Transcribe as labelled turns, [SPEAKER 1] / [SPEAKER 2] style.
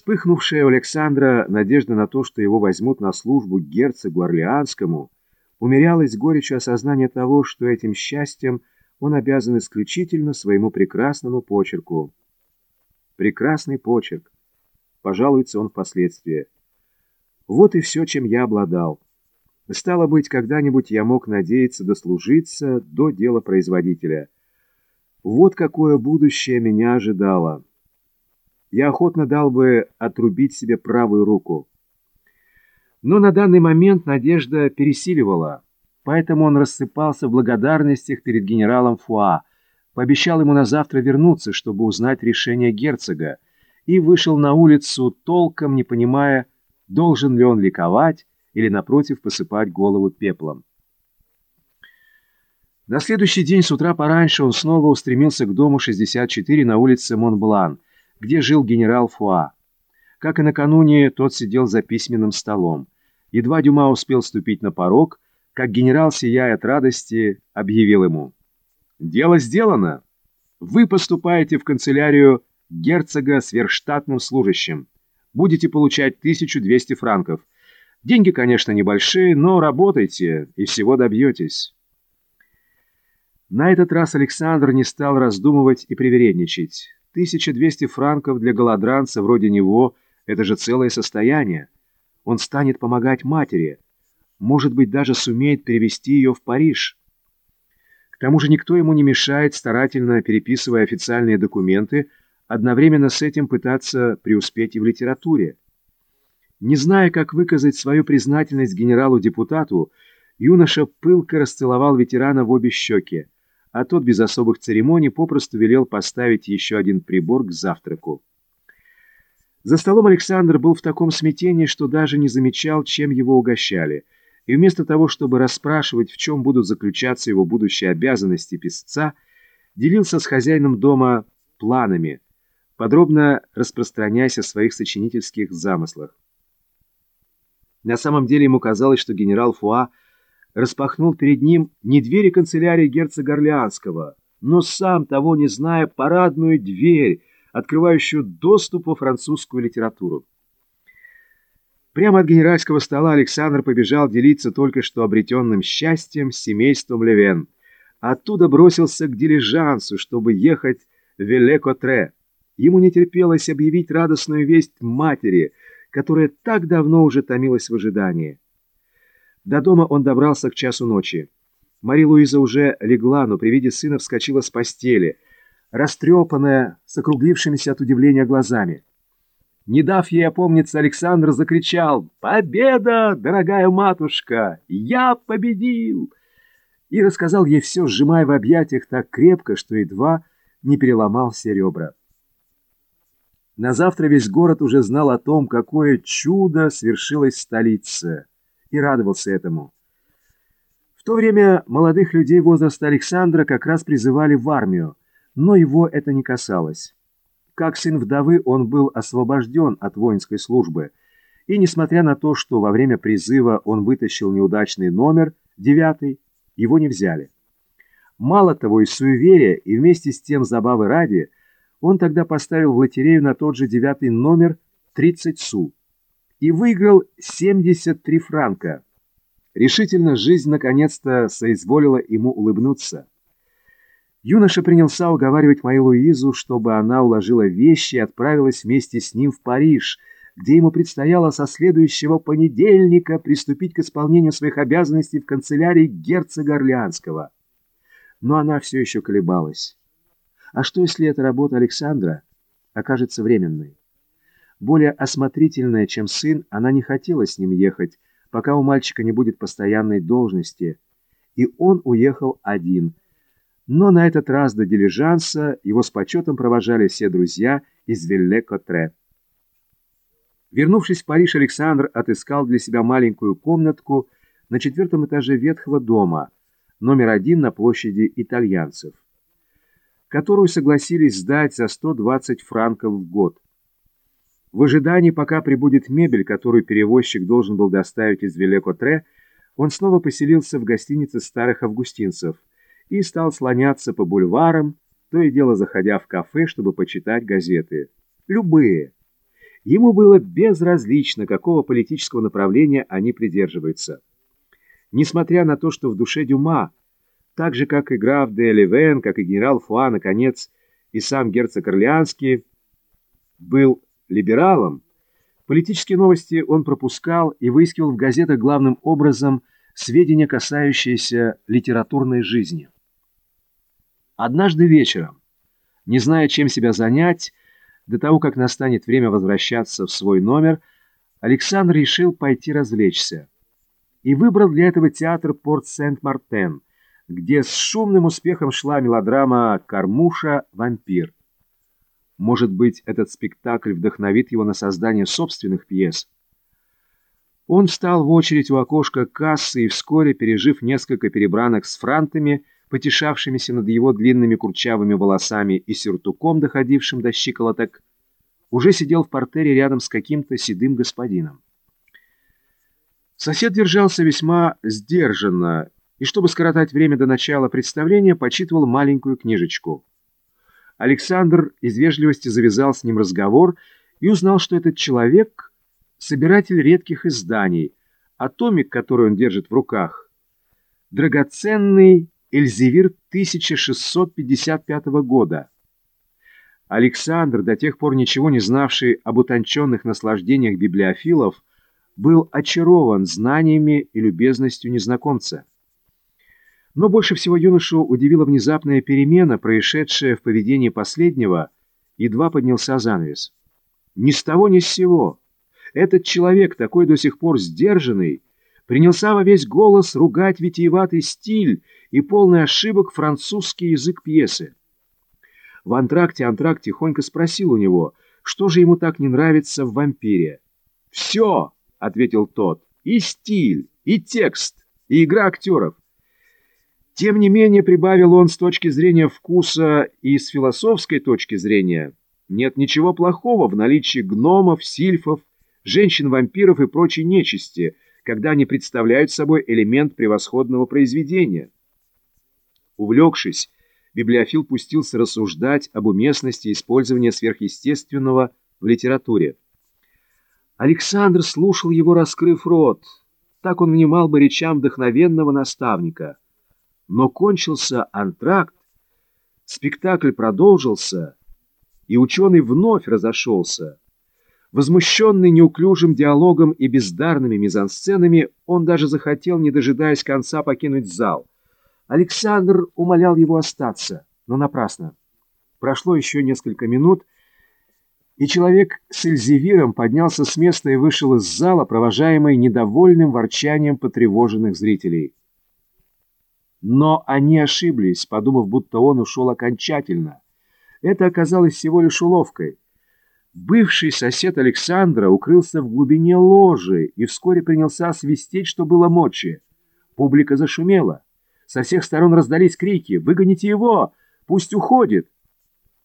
[SPEAKER 1] Вспыхнувшая у Александра надежда на то, что его возьмут на службу герцогу Орлеанскому, умерялась горечью осознания того, что этим счастьем он обязан исключительно своему прекрасному почерку. Прекрасный почерк. Пожалуется он впоследствии. Вот и все, чем я обладал. Стало быть, когда-нибудь я мог надеяться дослужиться до дела производителя. Вот какое будущее меня ожидало. Я охотно дал бы отрубить себе правую руку. Но на данный момент надежда пересиливала, поэтому он рассыпался в благодарностях перед генералом Фуа, пообещал ему на завтра вернуться, чтобы узнать решение герцога, и вышел на улицу, толком не понимая, должен ли он ликовать или, напротив, посыпать голову пеплом. На следующий день с утра пораньше он снова устремился к дому 64 на улице Монблан, где жил генерал Фуа. Как и накануне, тот сидел за письменным столом. Едва Дюма успел ступить на порог, как генерал, сияя от радости, объявил ему. «Дело сделано! Вы поступаете в канцелярию герцога сверхштатным служащим. Будете получать 1200 франков. Деньги, конечно, небольшие, но работайте и всего добьетесь». На этот раз Александр не стал раздумывать и привередничать. 1200 франков для голодранца вроде него – это же целое состояние. Он станет помогать матери, может быть, даже сумеет перевести ее в Париж. К тому же никто ему не мешает, старательно переписывая официальные документы, одновременно с этим пытаться преуспеть и в литературе. Не зная, как выказать свою признательность генералу-депутату, юноша пылко расцеловал ветерана в обе щеки а тот без особых церемоний попросту велел поставить еще один прибор к завтраку. За столом Александр был в таком смятении, что даже не замечал, чем его угощали, и вместо того, чтобы расспрашивать, в чем будут заключаться его будущие обязанности писца, делился с хозяином дома планами, подробно распространяясь о своих сочинительских замыслах. На самом деле ему казалось, что генерал Фуа распахнул перед ним не двери канцелярии герцога Орлеанского, но сам, того не зная, парадную дверь, открывающую доступ во французскую литературу. Прямо от генеральского стола Александр побежал делиться только что обретенным счастьем с семейством Левен. Оттуда бросился к дилижансу, чтобы ехать в Велекотре. Ему не терпелось объявить радостную весть матери, которая так давно уже томилась в ожидании. До дома он добрался к часу ночи. Мари Луиза уже легла, но при виде сына вскочила с постели, растрепанная, с округлившимися от удивления глазами. Не дав ей опомниться, Александр закричал «Победа, дорогая матушка! Я победил!» и рассказал ей все, сжимая в объятиях так крепко, что едва не переломал все ребра. На завтра весь город уже знал о том, какое чудо свершилось в столице и радовался этому. В то время молодых людей возраста Александра как раз призывали в армию, но его это не касалось. Как сын вдовы он был освобожден от воинской службы, и несмотря на то, что во время призыва он вытащил неудачный номер, девятый, его не взяли. Мало того, из суеверия и вместе с тем забавы ради, он тогда поставил в лотерею на тот же девятый номер 30 су и выиграл 73 франка. Решительно жизнь наконец-то соизволила ему улыбнуться. Юноша принялся уговаривать мою Луизу, чтобы она уложила вещи и отправилась вместе с ним в Париж, где ему предстояло со следующего понедельника приступить к исполнению своих обязанностей в канцелярии герцога Орлеанского. Но она все еще колебалась. А что, если эта работа Александра окажется временной? Более осмотрительная, чем сын, она не хотела с ним ехать, пока у мальчика не будет постоянной должности, и он уехал один. Но на этот раз до дилижанса его с почетом провожали все друзья из Вилле-Котре. Вернувшись в Париж, Александр отыскал для себя маленькую комнатку на четвертом этаже ветхого дома, номер один на площади итальянцев, которую согласились сдать за 120 франков в год. В ожидании, пока прибудет мебель, которую перевозчик должен был доставить из Велекотре, он снова поселился в гостинице старых августинцев и стал слоняться по бульварам, то и дело заходя в кафе, чтобы почитать газеты. Любые. Ему было безразлично, какого политического направления они придерживаются. Несмотря на то, что в душе Дюма, так же, как и граф де Ливен, как и генерал Фуа, наконец, и сам герцог Орлеанский, был либералом, политические новости он пропускал и выискивал в газетах главным образом сведения, касающиеся литературной жизни. Однажды вечером, не зная, чем себя занять, до того, как настанет время возвращаться в свой номер, Александр решил пойти развлечься и выбрал для этого театр Порт-Сент-Мартен, где с шумным успехом шла мелодрама «Кормуша. Вампир». Может быть, этот спектакль вдохновит его на создание собственных пьес. Он встал в очередь у окошка кассы и вскоре, пережив несколько перебранок с франтами, потешавшимися над его длинными курчавыми волосами и сюртуком, доходившим до щиколоток, уже сидел в портере рядом с каким-то седым господином. Сосед держался весьма сдержанно и, чтобы скоротать время до начала представления, почитывал маленькую книжечку. Александр из вежливости завязал с ним разговор и узнал, что этот человек — собиратель редких изданий, а томик, который он держит в руках, драгоценный Эльзевир 1655 года. Александр, до тех пор ничего не знавший об утонченных наслаждениях библиофилов, был очарован знаниями и любезностью незнакомца. Но больше всего юношу удивила внезапная перемена, происшедшая в поведении последнего, едва поднялся занавес. Ни с того ни с сего. Этот человек, такой до сих пор сдержанный, принялся во весь голос ругать витиеватый стиль и полный ошибок французский язык пьесы. В антракте Антракт тихонько спросил у него, что же ему так не нравится в «Вампире». «Все!» — ответил тот. «И стиль, и текст, и игра актеров. Тем не менее, прибавил он с точки зрения вкуса и с философской точки зрения, нет ничего плохого в наличии гномов, сильфов, женщин-вампиров и прочей нечисти — когда они представляют собой элемент превосходного произведения. Увлекшись, библиофил пустился рассуждать об уместности использования сверхъестественного в литературе. Александр слушал его, раскрыв рот. Так он внимал бы речам вдохновенного наставника. Но кончился антракт, спектакль продолжился, и ученый вновь разошелся. Возмущенный неуклюжим диалогом и бездарными мизансценами, он даже захотел, не дожидаясь конца, покинуть зал. Александр умолял его остаться, но напрасно. Прошло еще несколько минут, и человек с Эльзевиром поднялся с места и вышел из зала, провожаемый недовольным ворчанием потревоженных зрителей. Но они ошиблись, подумав, будто он ушел окончательно. Это оказалось всего лишь уловкой. Бывший сосед Александра укрылся в глубине ложи и вскоре принялся свистеть, что было мочи. Публика зашумела. Со всех сторон раздались крики «Выгоните его! Пусть уходит!